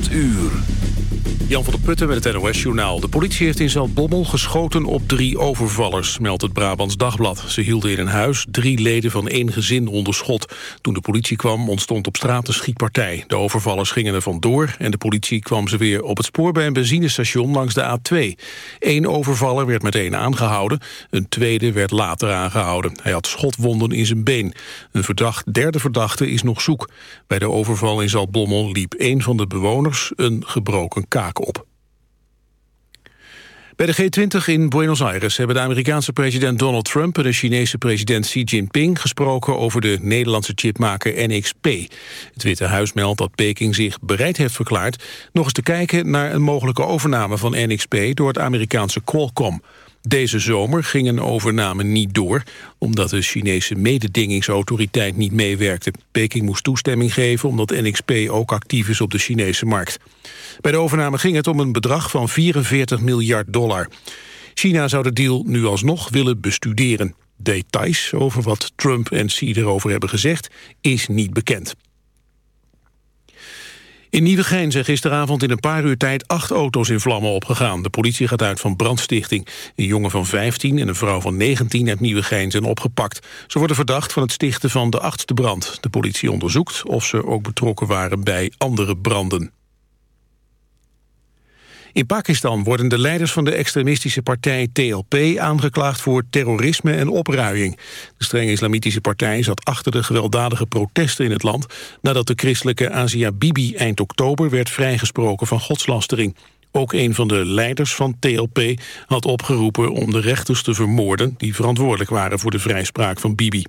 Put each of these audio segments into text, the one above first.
8 uur. Jan van der Putten met het NOS-journaal. De politie heeft in Zaltbommel geschoten op drie overvallers, meldt het Brabants Dagblad. Ze hielden in een huis drie leden van één gezin onder schot. Toen de politie kwam ontstond op straat een schietpartij. De overvallers gingen er vandoor en de politie kwam ze weer op het spoor... bij een benzinestation langs de A2. Eén overvaller werd meteen aangehouden, een tweede werd later aangehouden. Hij had schotwonden in zijn been. Een verdacht, derde verdachte is nog zoek. Bij de overval in Zaltbommel liep een van de bewoners een gebroken kaak op. Bij de G20 in Buenos Aires hebben de Amerikaanse president Donald Trump en de Chinese president Xi Jinping gesproken over de Nederlandse chipmaker NXP. Het Witte Huis meldt dat Peking zich bereid heeft verklaard nog eens te kijken naar een mogelijke overname van NXP door het Amerikaanse Qualcomm. Deze zomer ging een overname niet door, omdat de Chinese mededingingsautoriteit niet meewerkte. Peking moest toestemming geven omdat NXP ook actief is op de Chinese markt. Bij de overname ging het om een bedrag van 44 miljard dollar. China zou de deal nu alsnog willen bestuderen. Details over wat Trump en Xi erover hebben gezegd is niet bekend. In Nieuwegein zijn gisteravond in een paar uur tijd acht auto's in vlammen opgegaan. De politie gaat uit van brandstichting. Een jongen van 15 en een vrouw van 19 uit Nieuwegein zijn opgepakt. Ze worden verdacht van het stichten van de achtste brand. De politie onderzoekt of ze ook betrokken waren bij andere branden. In Pakistan worden de leiders van de extremistische partij TLP aangeklaagd voor terrorisme en opruiing. De strenge islamitische partij zat achter de gewelddadige protesten in het land nadat de christelijke Asia Bibi eind oktober werd vrijgesproken van godslastering. Ook een van de leiders van TLP had opgeroepen om de rechters te vermoorden... die verantwoordelijk waren voor de vrijspraak van Bibi.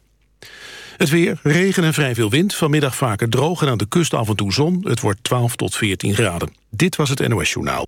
Het weer, regen en vrij veel wind. Vanmiddag vaker droog en aan de kust af en toe zon. Het wordt 12 tot 14 graden. Dit was het NOS Journaal.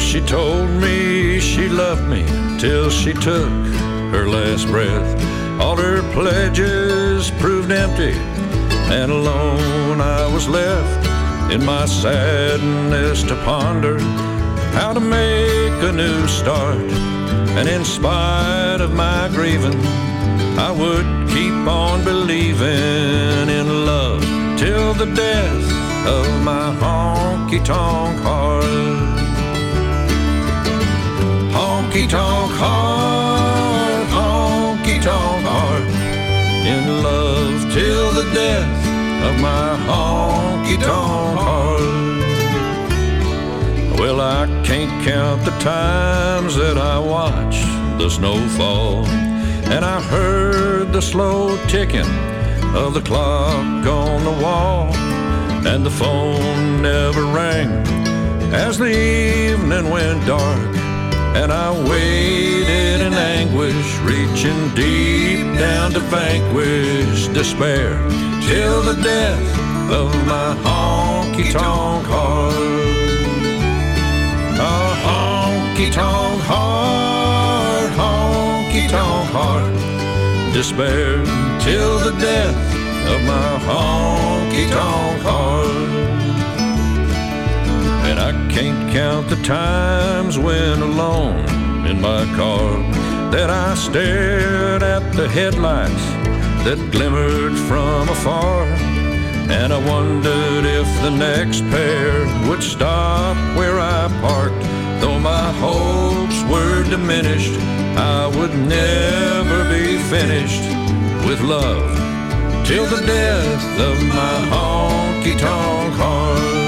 She told me she loved me till she took her last breath. All her pledges proved empty, and alone I was left in my sadness to ponder how to make a new start. And in spite of my grieving, I would keep on believing in love till the death of my honky tonk heart. Honky tonk heart, honky tonk heart, in love till the death of my honky tonk heart. Well, I can't count the times that I watched the snow fall, and I heard the slow ticking of the clock on the wall, and the phone never rang as the evening went dark. And I waited in anguish, reaching deep down to vanquish despair, till the death of my honky tonk heart. A honky tonk heart, honky tonk heart, despair till the death of my honky tonk heart. And I can't count the times when alone in my car that I stared at the headlights that glimmered from afar. And I wondered if the next pair would stop where I parked. Though my hopes were diminished, I would never be finished with love till the death of my honky tonk heart.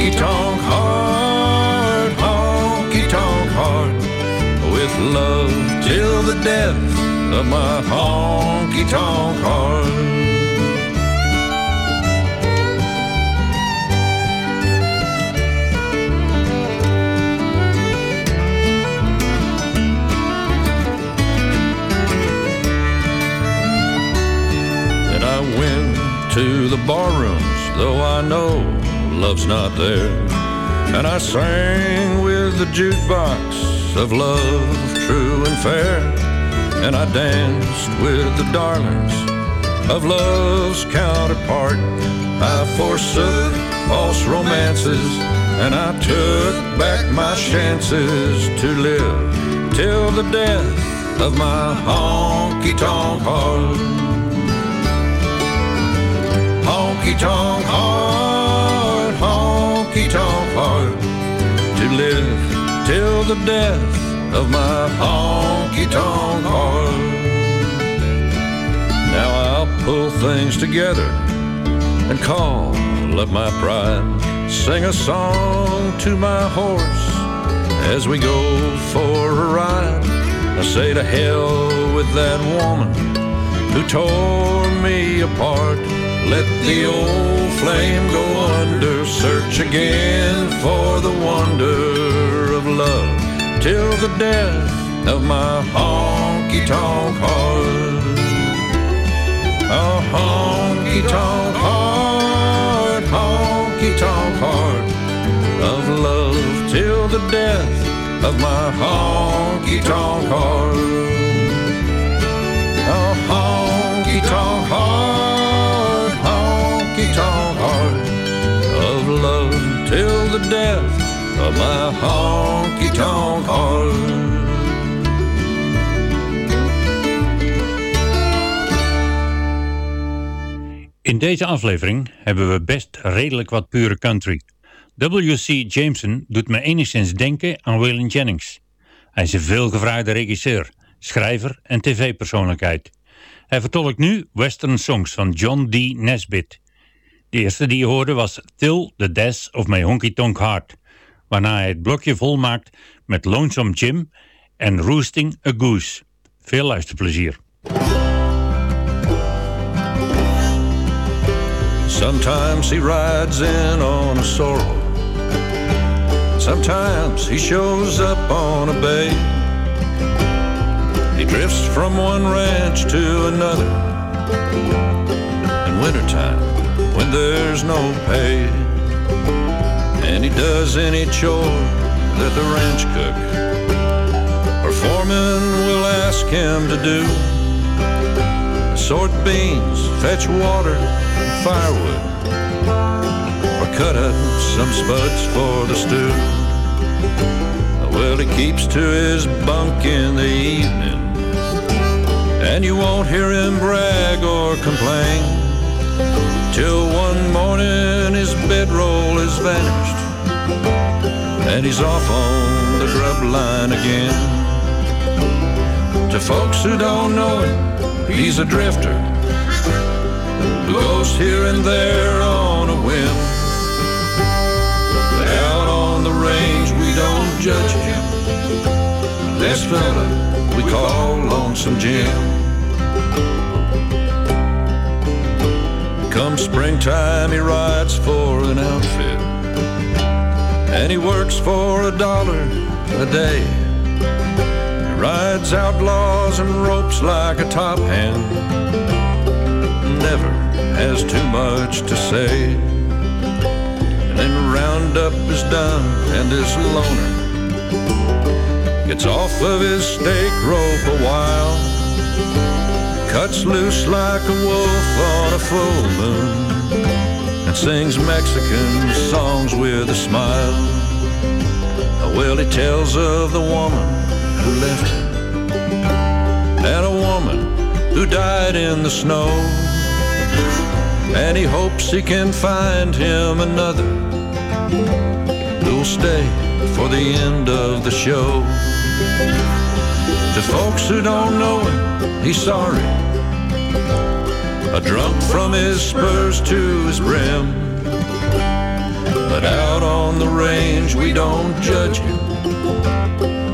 Honky tonk heart, honky tonk heart, with love till the death of my honky tonk heart. And I went to the barrooms, though I know love's not there. And I sang with the jukebox of love, true and fair. And I danced with the darlings of love's counterpart. I forsook false romances and I took back my chances to live till the death of my honky tonk heart. Honky tonk heart, heart, to live till the death of my honky tonk heart. Now I'll pull things together and call up my pride, sing a song to my horse as we go for a ride. I say to hell with that woman who tore me apart. Let the old flame go under, search again for the wonder of love till the death of my honky tonk heart. A honky tonk heart, honky tonk heart of love till the death of my honky tonk heart. A honky tonk heart, love till the death of my honky tonk. In deze aflevering hebben we best redelijk wat pure country. W.C. Jameson doet me enigszins denken aan Waylon Jennings. Hij is een veelgevraagde regisseur, schrijver en tv-persoonlijkheid. Hij vertolkt nu western songs van John D. Nesbitt. De eerste die je hoorde was Till the Death of My Honky Tonk Heart, waarna hij het blokje volmaakt met Lonesome Jim en Roosting a Goose. Veel luisterplezier. Sometimes he rides in on a sorrel. Sometimes he shows up on a bay. He drifts from one ranch to another. In wintertime, when there's no pay. And he does any chore that the ranch cook or foreman will ask him to do. Sort beans, fetch water, and firewood, or cut up some spuds for the stew. Well, he keeps to his bunk in the evening, and you won't hear him brag or complain till one morning his bedroll is vanished and he's off on the grub line again. To folks who don't know him, he's a drifter who here and there on a whim. Out on the range, we don't judge him. This fella we call Lonesome Jim. Come springtime, he rides for an outfit and he works for a dollar a day. He rides outlaws and ropes like a top hand, never has too much to say. And then roundup is done, and this loner gets off of his stake rope a while, cuts loose like a wolf on a full moon and sings Mexican songs with a smile. Well, he tells of the woman who left him, and a woman who died in the snow. And he hopes he can find him another who'll stay for the end of the show. To folks who don't know him, he's sorry drunk from his spurs to his brim. But out on the range, we don't judge him.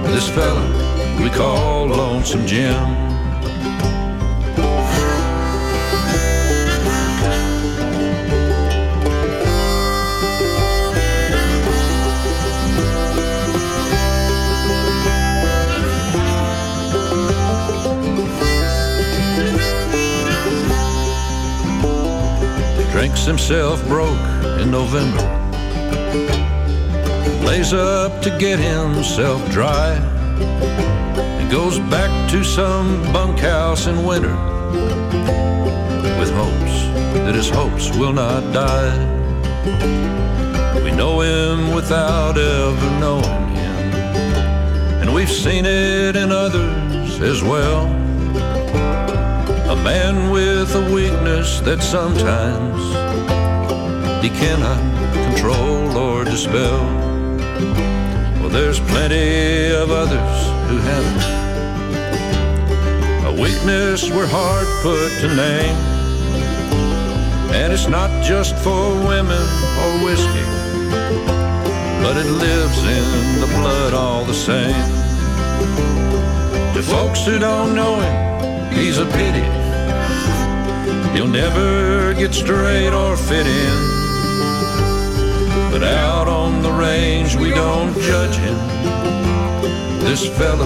This fella we call Lonesome Jim. Himself broke in November. Lays up to get himself dry. He goes back to some bunkhouse in winter with hopes that his hopes will not die. We know him without ever knowing him, and we've seen it in others as well. A man with a weakness that sometimes cannot control or dispel. Well, there's plenty of others who have it. A weakness we're hard put to name. And it's not just for women or whiskey, but it lives in the blood all the same. To folks who don't know him, he's a pity. He'll never get straight or fit in. But out on the range, we don't judge him. This fella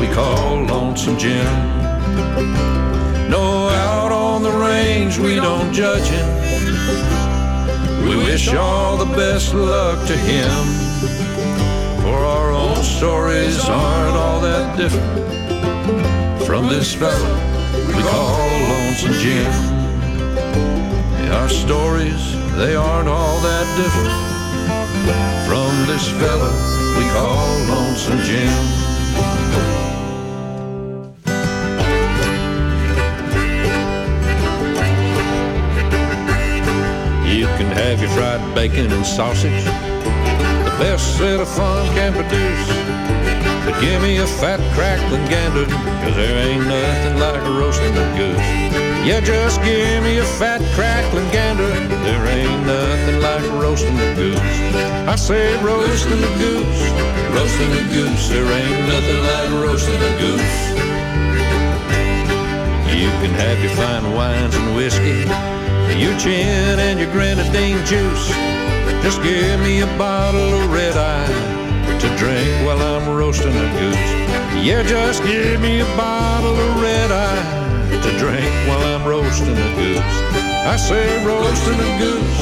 we call Lonesome Jim. No, out on the range, we don't judge him. We wish all the best luck to him. For our own stories aren't all that different from this fella we call Lonesome Jim. Our stories, they aren't all that different from this fella we call Lonesome Jim. You can have your fried bacon and sausage, the best that a farm can produce. But give me a fat crackling gander, cause there ain't nothing like roasting a goose. Yeah, just give me a fat crackling gander. There ain't nothing like roasting a goose. I say roasting a goose, roasting a goose. There ain't nothing like roasting a goose. You can have your fine wines and whiskey, your gin and your grenadine juice. Just give me a bottle of red eye drink while I'm roasting a goose. Yeah, just give me a bottle of red eye to drink while I'm roasting a goose. I say roasting a goose,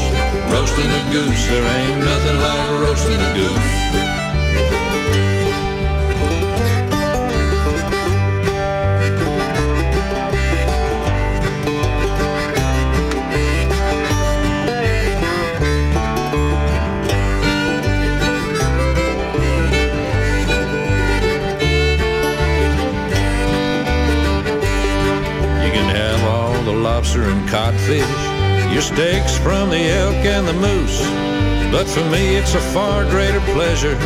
roasting a goose. There ain't nothing like roasting a goose. But for me, it's a far greater pleasure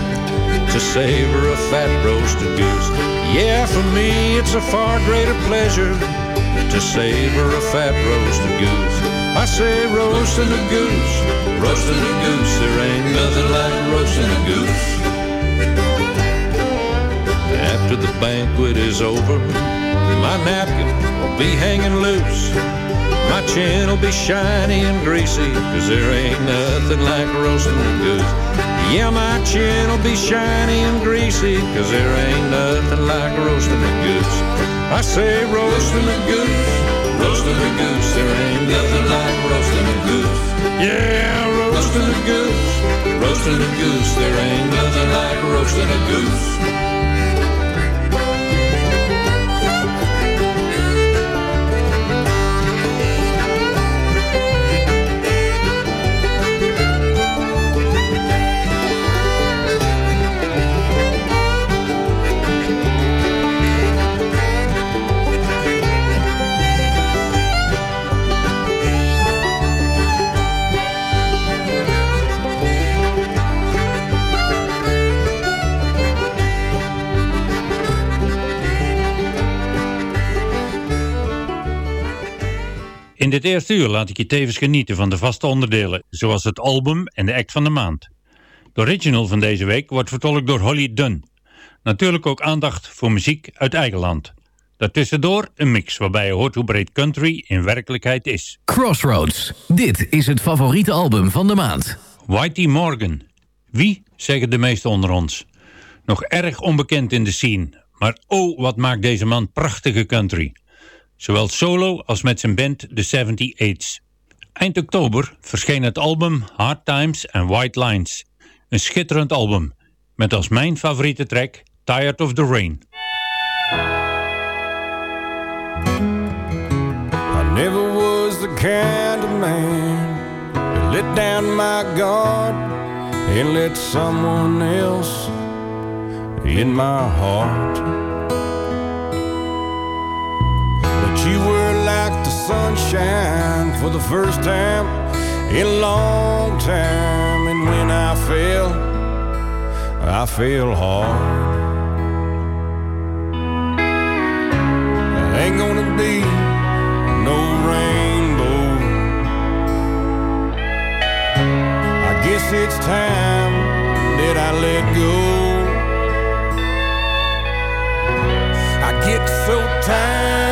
to savor a fat roasted goose. Yeah, for me, it's a far greater pleasure to savor a fat roasted goose. I say roasting a goose, roasting a goose. There ain't nothing like roasting a goose. After the banquet is over, my napkin will be hanging loose. My chin will be shiny and greasy, cause there ain't nothing like roasting a goose. Yeah, my chin will be shiny and greasy, cause there ain't nothing like roasting a goose. I say roasting a goose, roasting a goose, there ain't nothing like roasting a goose. Yeah, roasting a goose, roasting a goose, there ain't nothing like roasting a goose. In dit eerste uur laat ik je tevens genieten van de vaste onderdelen, zoals het album en de act van de maand. De original van deze week wordt vertolkt door Holly Dunn. Natuurlijk ook aandacht voor muziek uit eigen land. Daartussendoor een mix waarbij je hoort hoe breed country in werkelijkheid is. Crossroads. Dit is het favoriete album van de maand. Whitey Morgan. Wie, zeggen de meesten onder ons. Nog erg onbekend in de scene, maar oh wat maakt deze man prachtige country. Zowel solo als met zijn band The 78's. Eind oktober verscheen het album Hard Times and White Lines. Een schitterend album, met als mijn favoriete track Tired of the Rain. I never was the kind of man to let down my guard and let someone else in my heart. You were like the sunshine for the first time in a long time, and when I fell, I fell hard. ain't gonna be no rainbow. I guess it's time that I let go. I get so tired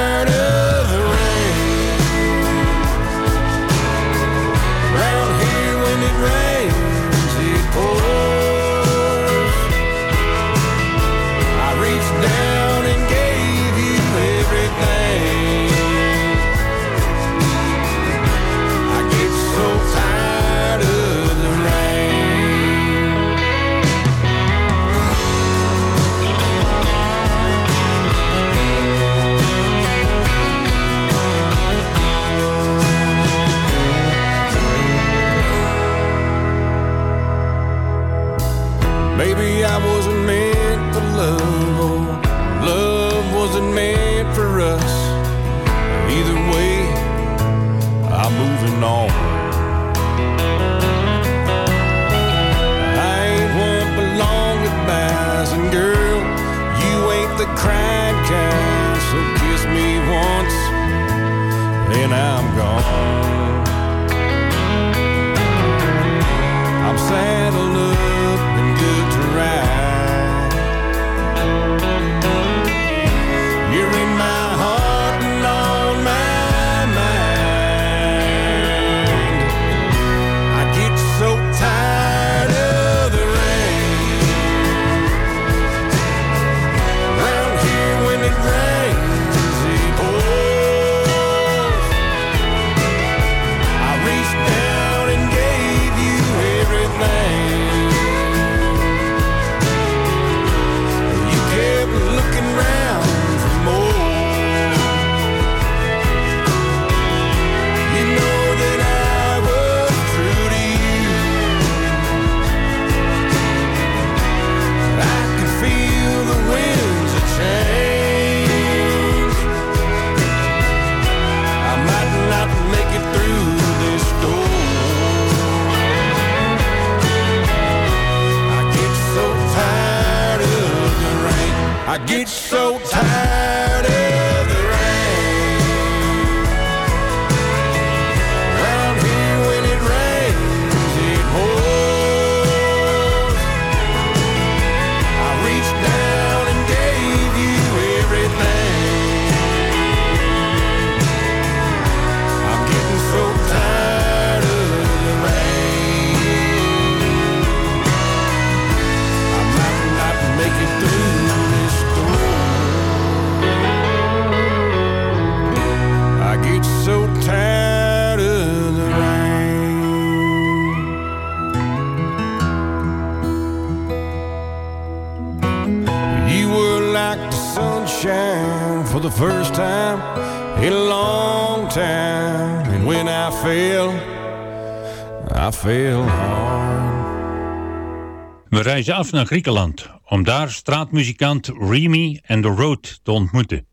ze af naar Griekenland om daar straatmuzikant Remy and the Road te ontmoeten.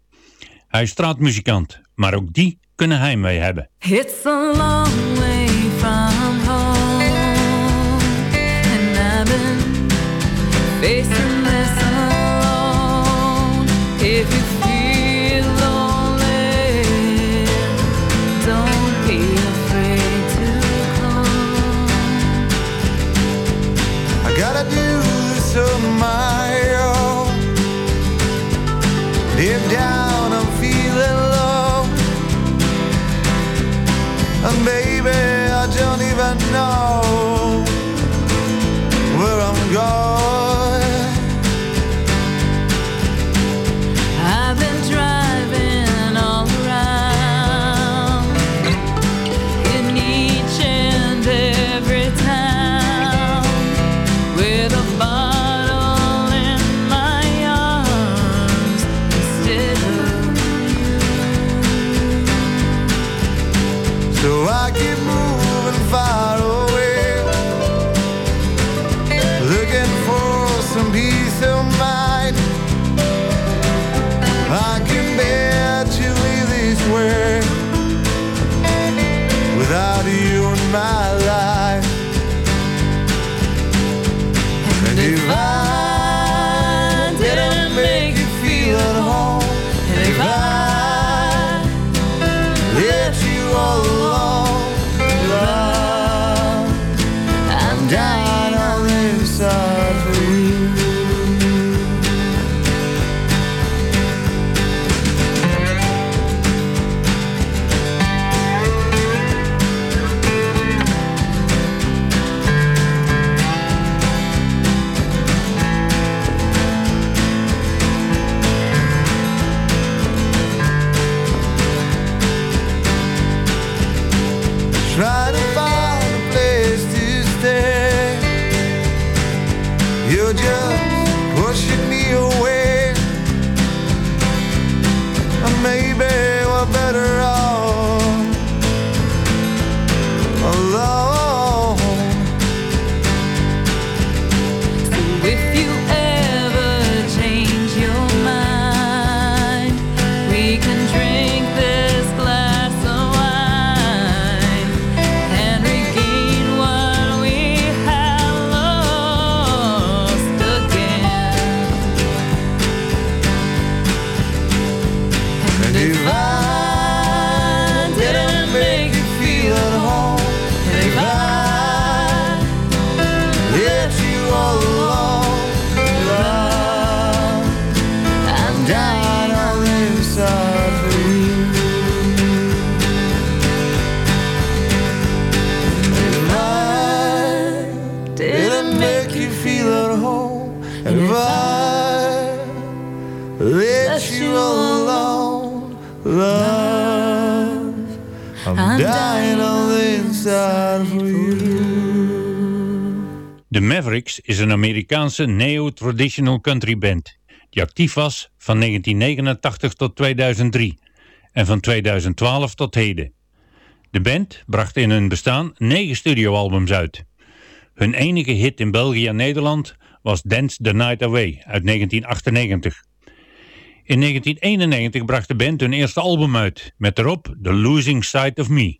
Hij is straatmuzikant, maar ook die kunnen hij mee hebben. Long De Mavericks is een Amerikaanse neo-traditional country band die actief was van 1989 tot 2003 en van 2012 tot heden. De band bracht in hun bestaan negen studioalbums uit. Hun enige hit in België en Nederland was Dance the Night Away uit 1998. In 1991 bracht de band hun eerste album uit, met erop The Losing Side of Me.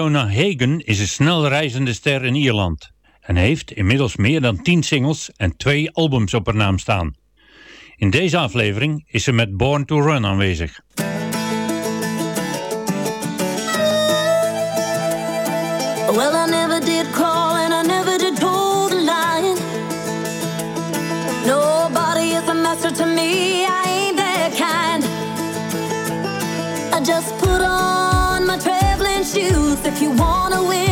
Fiona Hagen is een snel reizende ster in Ierland en heeft inmiddels meer dan 10 singles en twee albums op haar naam staan. In deze aflevering is ze met Born to Run aanwezig. you wanna win.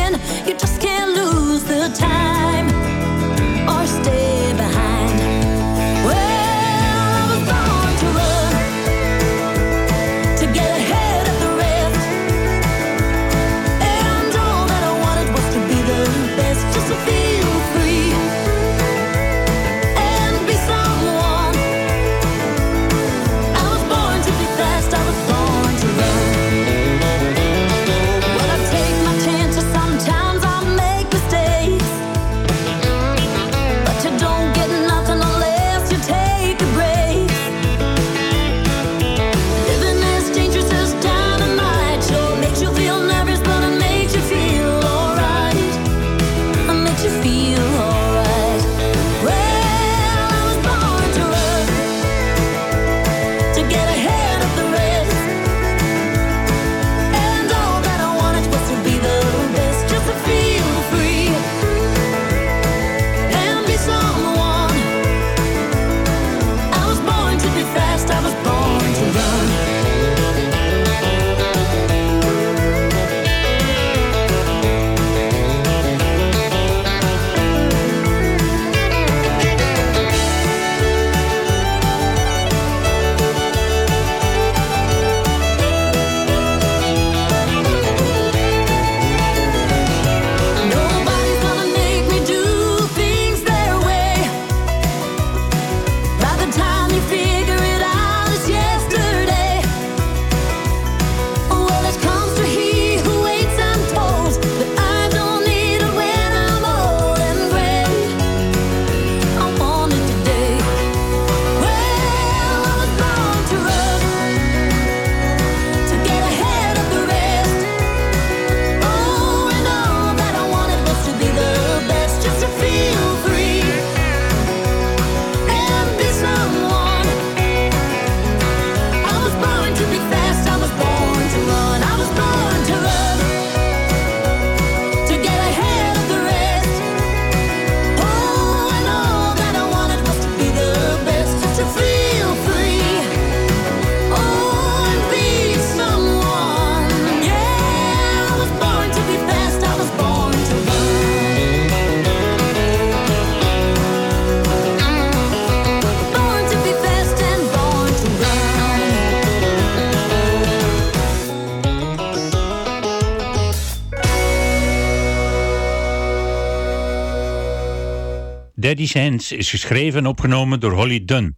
Steady Hands is geschreven en opgenomen door Holly Dunn.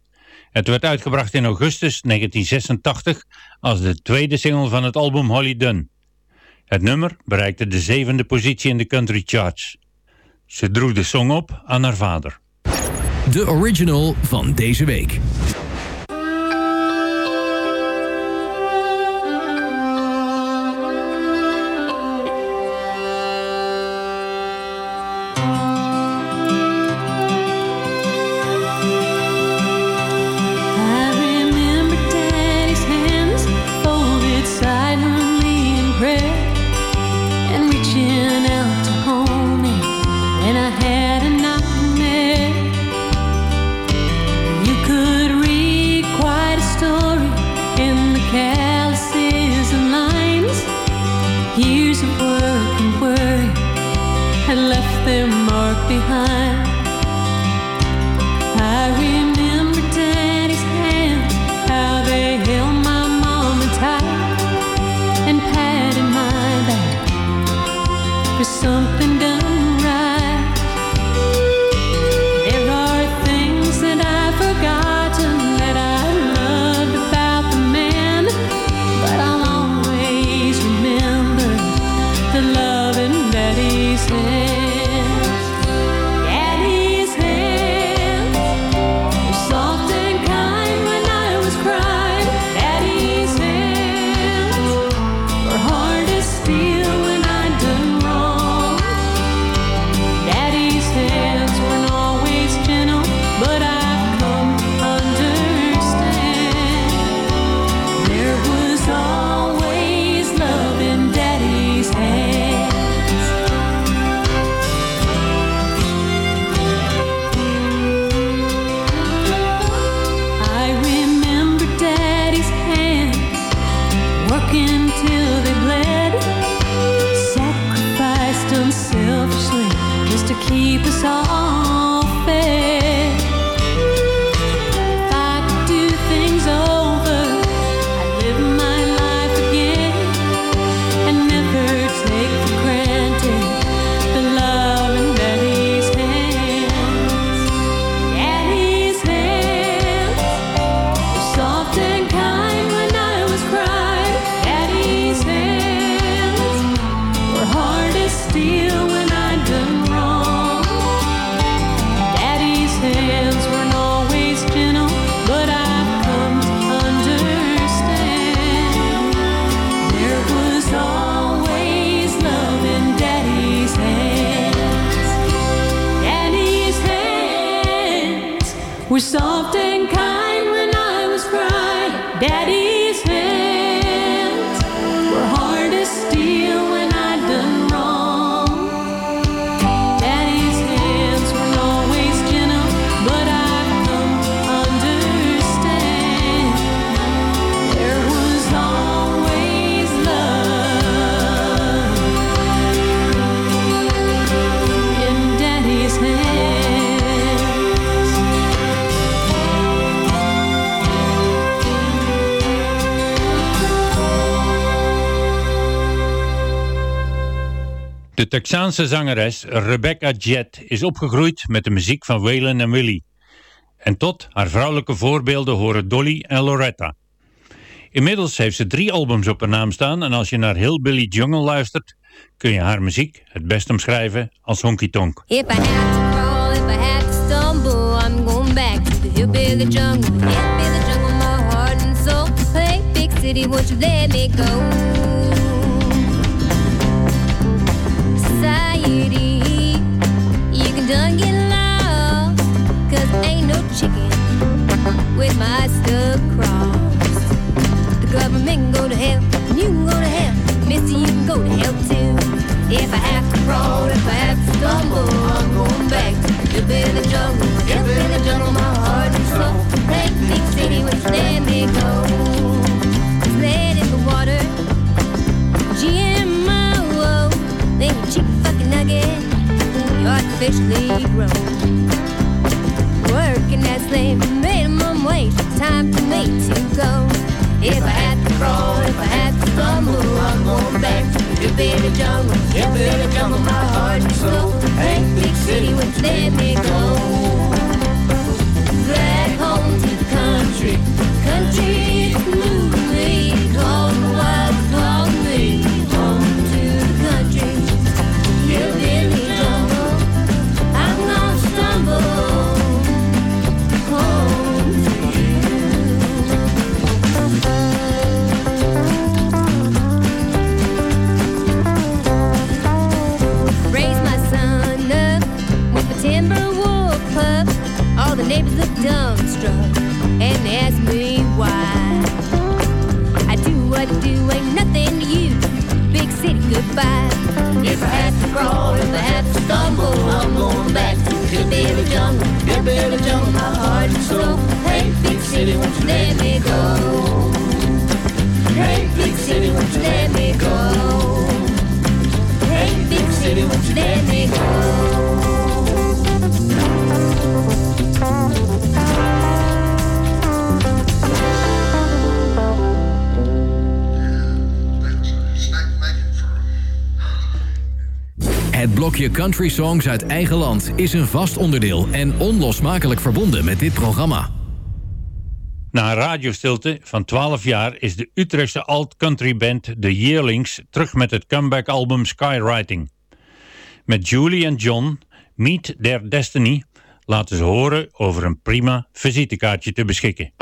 Het werd uitgebracht in augustus 1986 als de tweede single van het album Holly Dunn. Het nummer bereikte de zevende positie in de country charts. Ze droeg de song op aan haar vader. De original van deze week. Were soft and kind when I was crying. Daddy's De Texaanse zangeres Rebecca Jett is opgegroeid met de muziek van Waylon en Willie. En tot haar vrouwelijke voorbeelden horen Dolly en Loretta. Inmiddels heeft ze drie albums op haar naam staan en als je naar Hillbilly Jungle luistert, kun je haar muziek het best omschrijven als honky tonk. If I had to crawl, if I had to I'm going back to the hillbilly jungle. Hillbilly jungle, my heart and soul. Hey, big city, won't you let me go? With my stuck crossed. The government can go to hell, and you can go to hell, mister, you can go to hell too. If I have to crawl, if I have to stumble, I'm going back to the hillbilly jungle. the jungle, my heart and soul. Hey, big city, won't let me go? Lead in the water, GMO, then you cheap fucking nugget, you artificially grown. Working that slave minimum wage, time for me to go. If I had to crawl, if I had to stumble, I'm going back to the hillbilly jungle. Hillbilly jungle, my heart and soul. Hey, big city, won't let me go? Country Songs uit eigen land is een vast onderdeel en onlosmakelijk verbonden met dit programma. Na een radiostilte van 12 jaar is de Utrechtse alt-country band The Yearlings terug met het comeback-album Skywriting. Met Julie en John, Meet Their Destiny, laten ze horen over een prima visitekaartje te beschikken.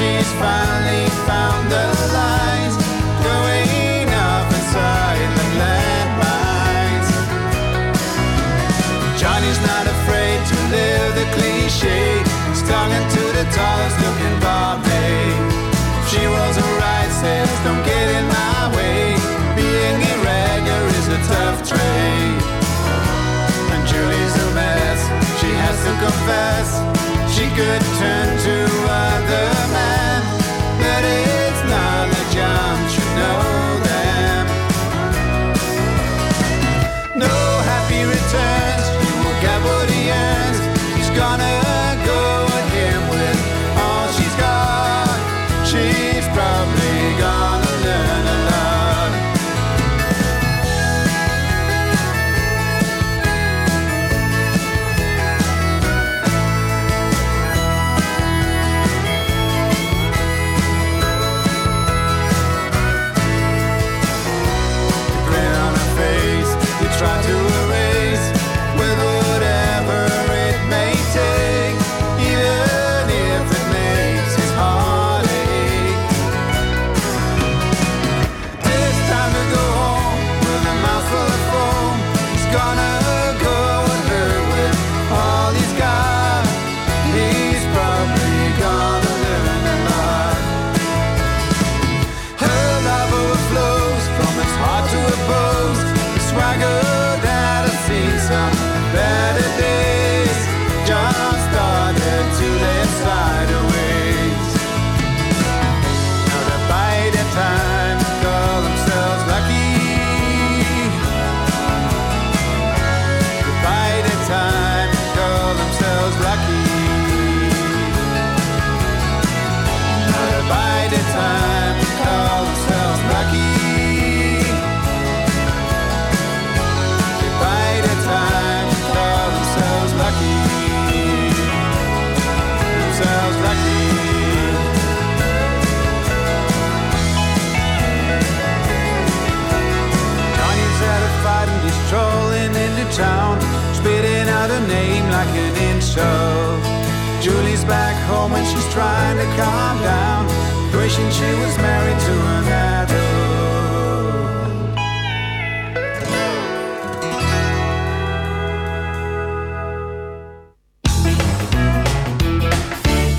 She's finally found the landmines. Johnny's not afraid to live the cliche into the tallest looking. She rolls don't get in my way. Being irregular is a tough trade. And Julie's a mess, she has to confess. She could turn to other insult. Julie's back home and she's trying to calm down, wishing she was married to an adult.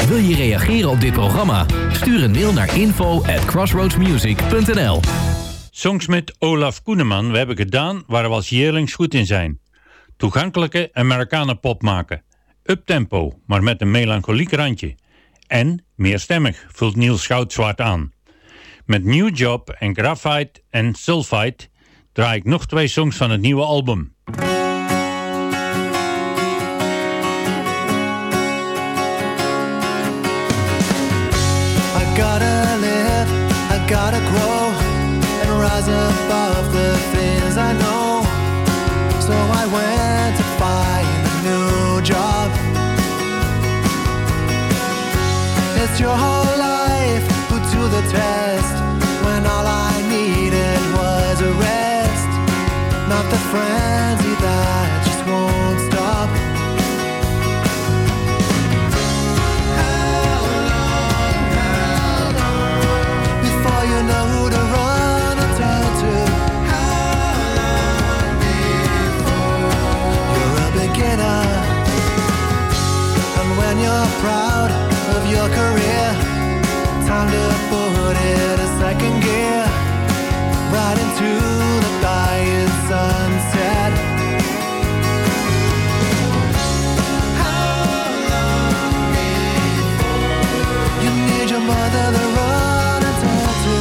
Wil je reageren op dit programma? Stuur een mail naar info at crossroadsmusic.nl Songs met Olaf Koeneman we hebben gedaan waar we als jeerlings goed in zijn. Toegankelijke Amerikanen pop maken. Uptempo, maar met een melancholiek randje. En meerstemmig, vult Niels Schoutzwaard aan. Met New Job en Graphite en Sulfite draai ik nog twee songs van het nieuwe album. I above the things I know. So I went your whole life put to the test when all I needed was a rest, not the frenzy put it a second gear, right into the dying sunset. You need your mother to run and turn to.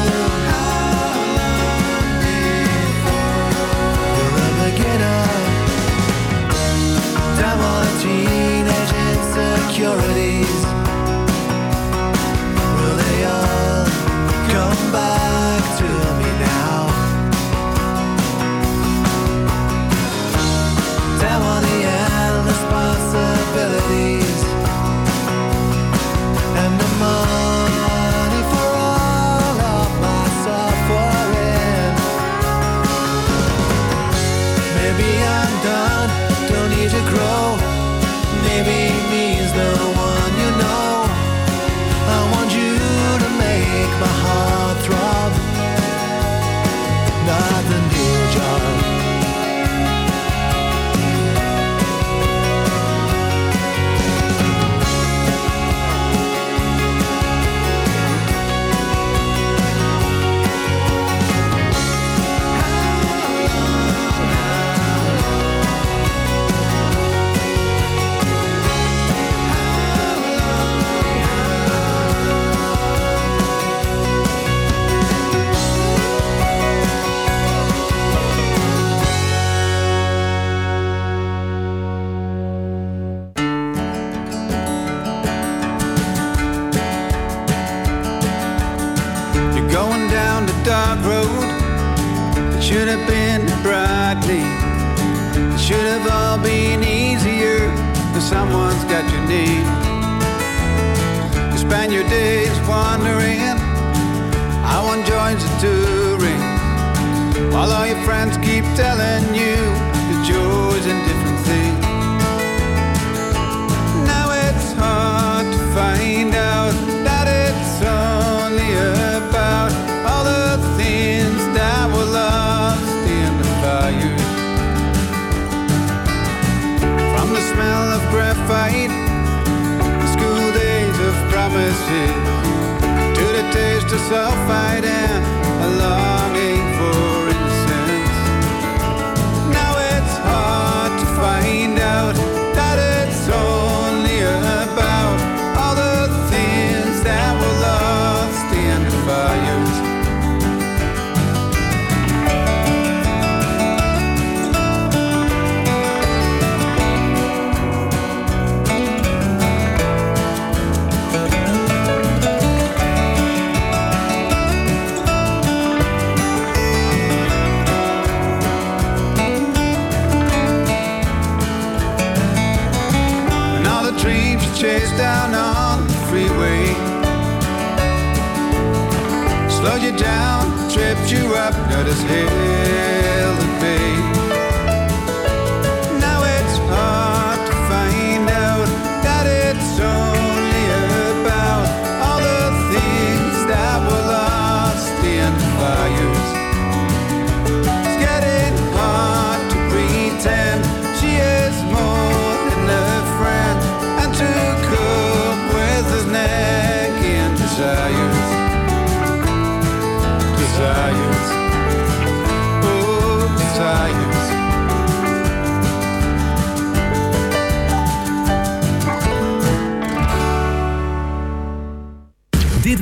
You're a beginner. All the teenage insecurities. Slowed you down, tripped you up, got us hell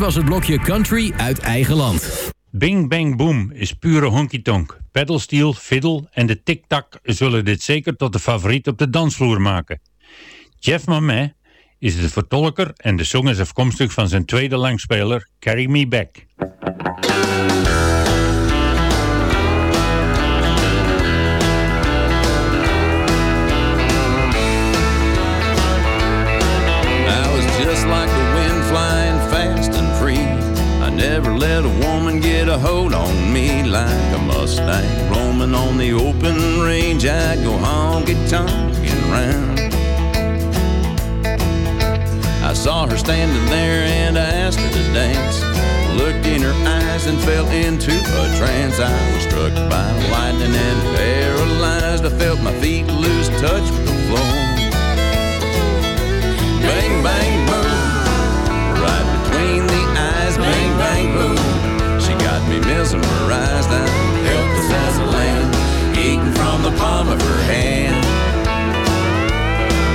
was het blokje Country uit eigen land. Bing Bang Boom is pure honky-tonk. Pedalsteel, fiddle en de tik-tak zullen dit zeker tot de favoriet op de dansvloer maken. Jeff Mamet is de vertolker en de song is afkomstig van zijn tweede langspeler Carry Me Back. I was just like let a woman get a hold on me like a Mustang roaming on the open range. I'd go honky tonkin' round. I saw her standing there and I asked her to dance. Looked in her eyes and fell into a trance. I was struck by lightning and paralyzed. I felt my feet lose touch with the floor. Bang, bang, me mesmerized. I'm helpless as a lamb, eating from the palm of her hand.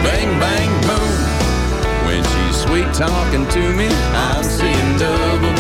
Bang, bang, boom. When she's sweet talking to me, I'm seeing double,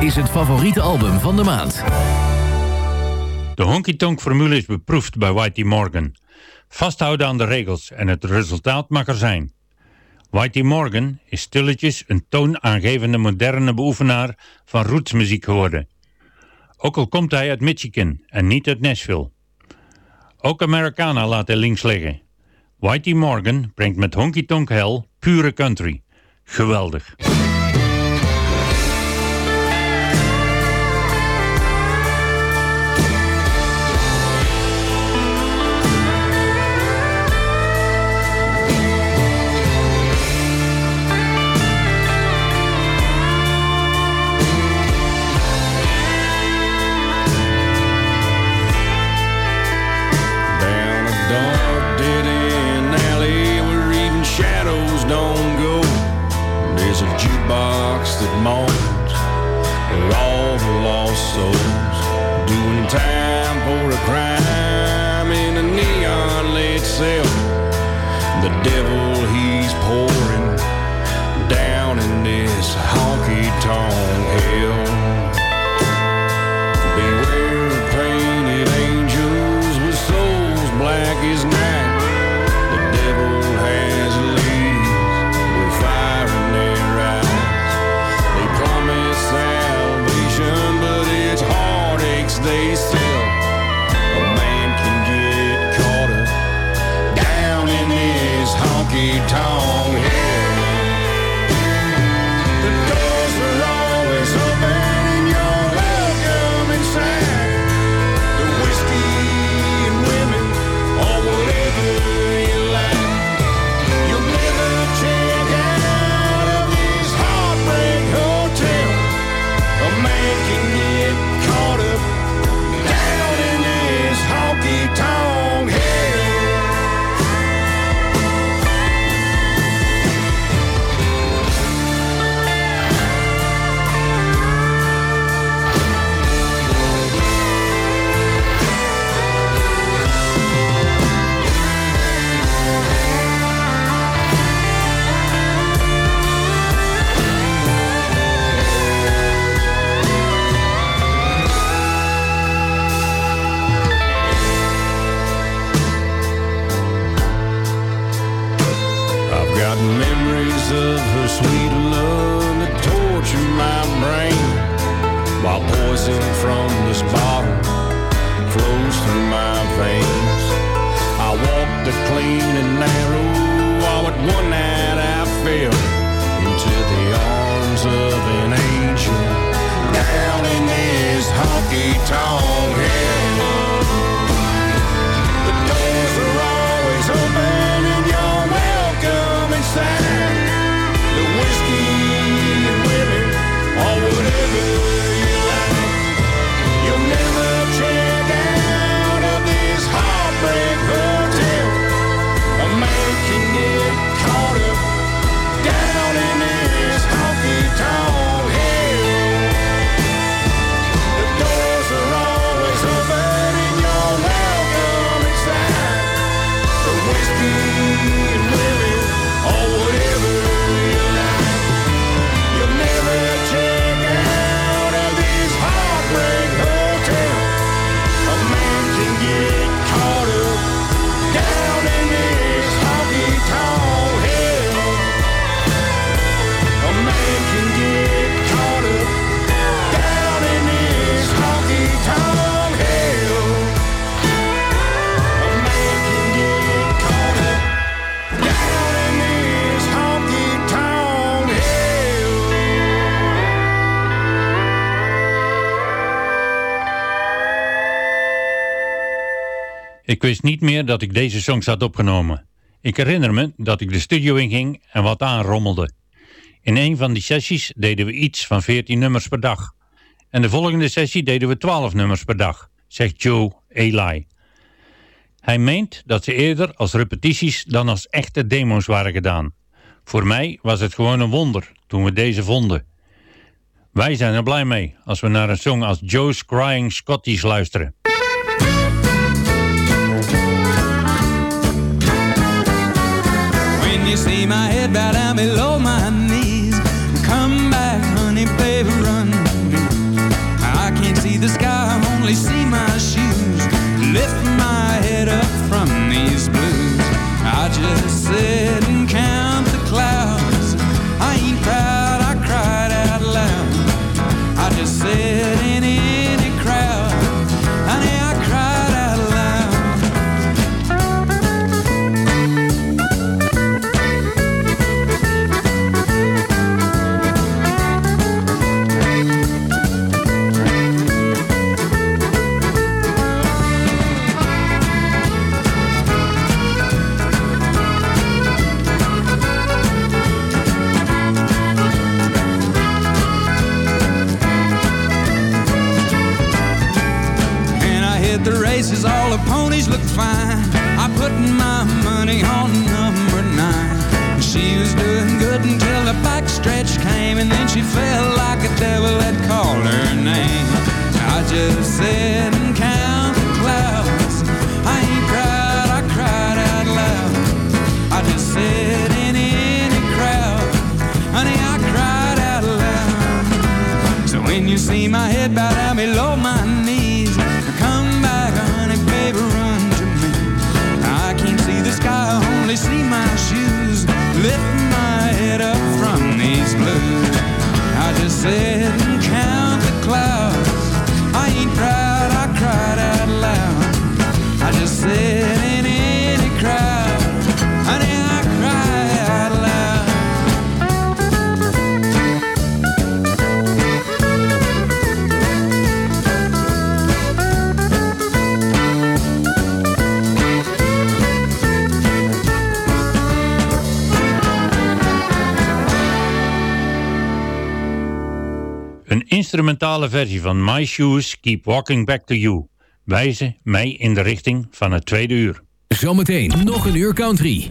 is het favoriete album van de maand. De honky-tonk-formule is beproefd bij Whitey Morgan. Vasthouden aan de regels en het resultaat mag er zijn. Whitey Morgan is stilletjes een toonaangevende moderne beoefenaar van rootsmuziek geworden. Ook al komt hij uit Michigan en niet uit Nashville. Ook Americana laat hij links liggen. Whitey Morgan brengt met Honky Tonk Hell pure country. Geweldig. Cell. The devil he's pouring down in this honky tonk hell. This Ik wist niet meer dat ik deze songs had opgenomen. Ik herinner me dat ik de studio inging en wat aanrommelde. In een van die sessies deden we iets van 14 nummers per dag. En de volgende sessie deden we 12 nummers per dag, zegt Joe Eli. Hij meent dat ze eerder als repetities dan als echte demo's waren gedaan. Voor mij was het gewoon een wonder toen we deze vonden. Wij zijn er blij mee als we naar een song als Joe's Crying Scotties luisteren. see my head bow down below my knees. Come back, honey, baby, run. I can't see the sky, I only see my shoes. Lift instrumentale versie van My Shoes Keep Walking Back to You wijzen mij in de richting van het tweede uur. Zometeen nog een uur country.